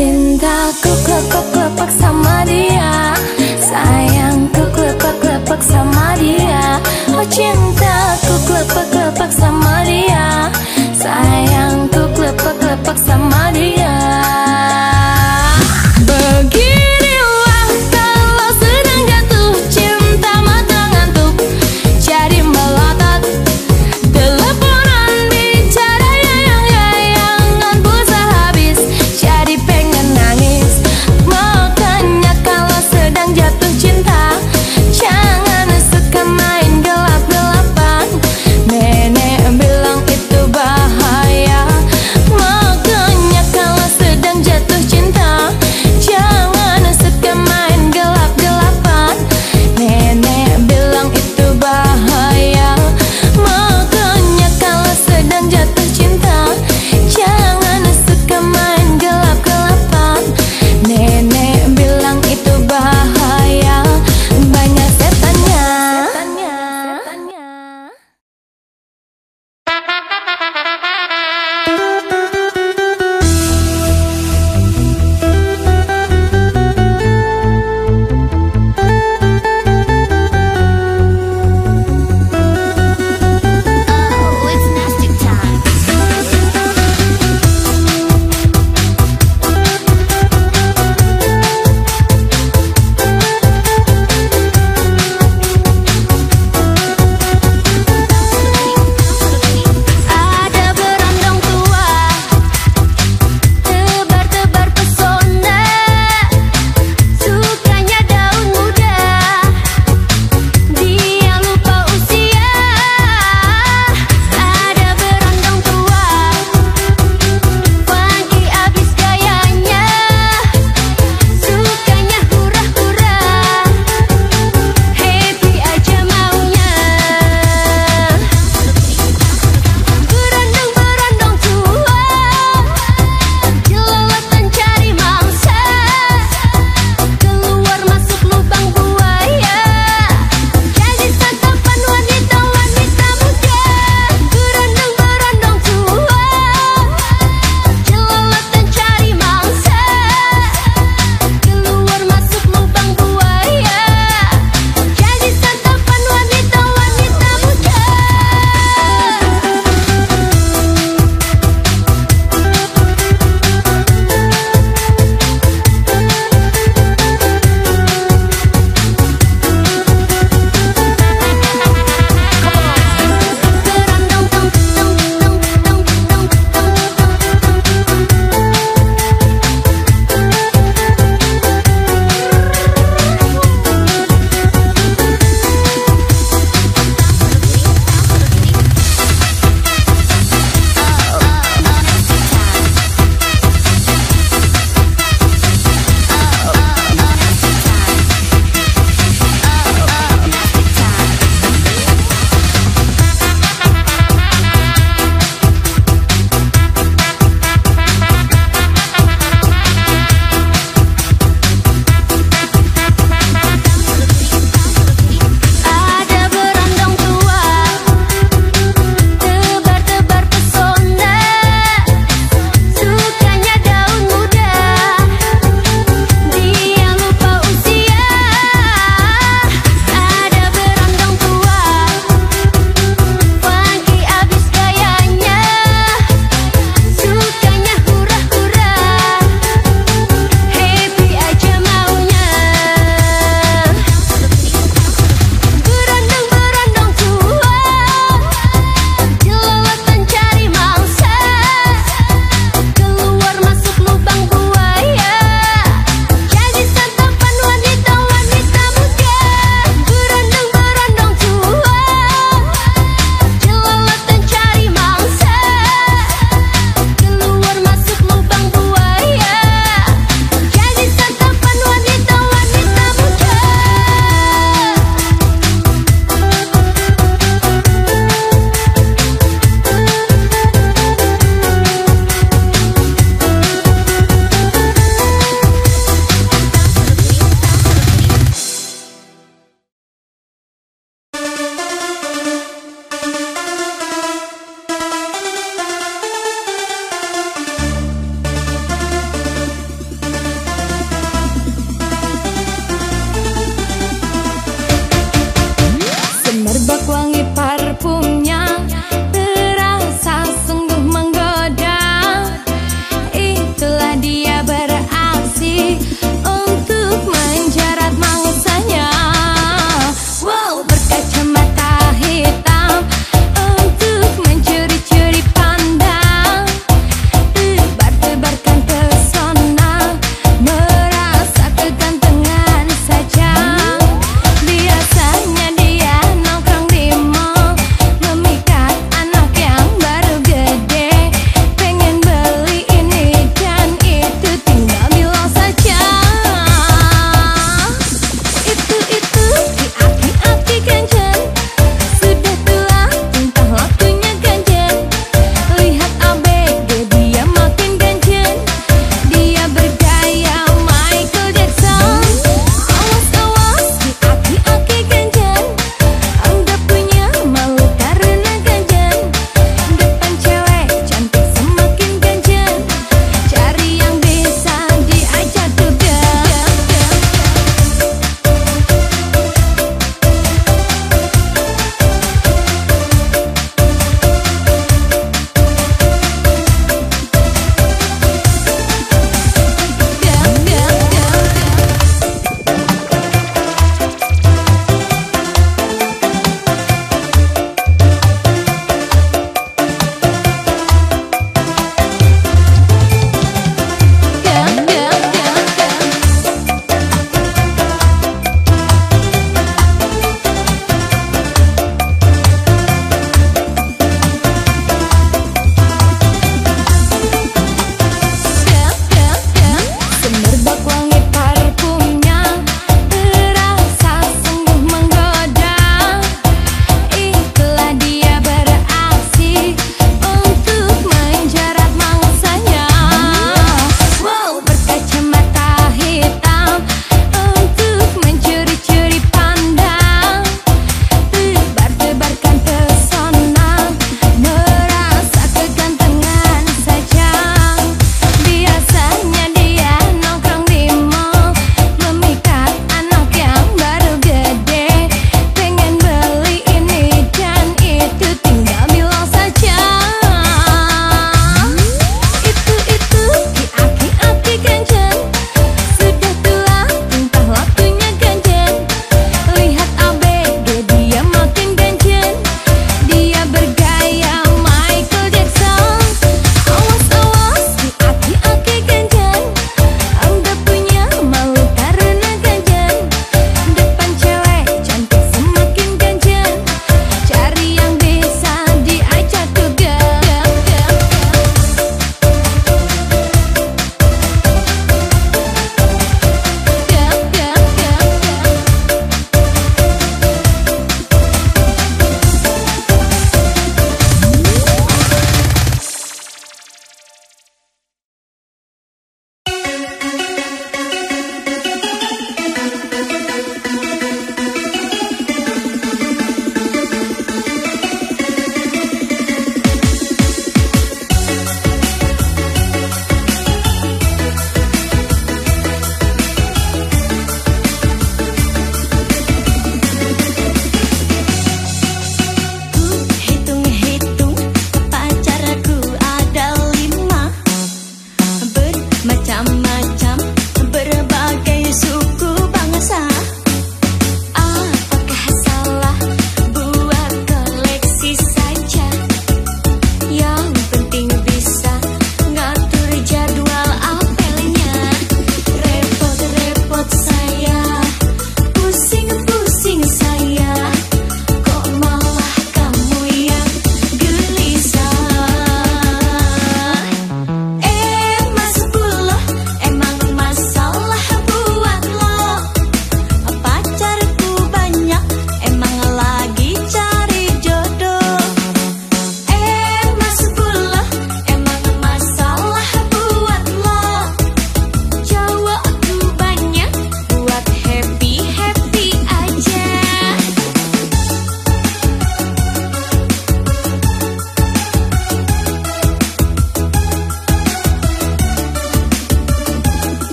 Cintaku kekok lepak sama dia. Sayangku kekok lepak sama dia. Oh cintaku kekok lepak sama dia. Sayangku kekok lepak sama dia.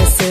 I see.